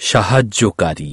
সাহায্যকারী।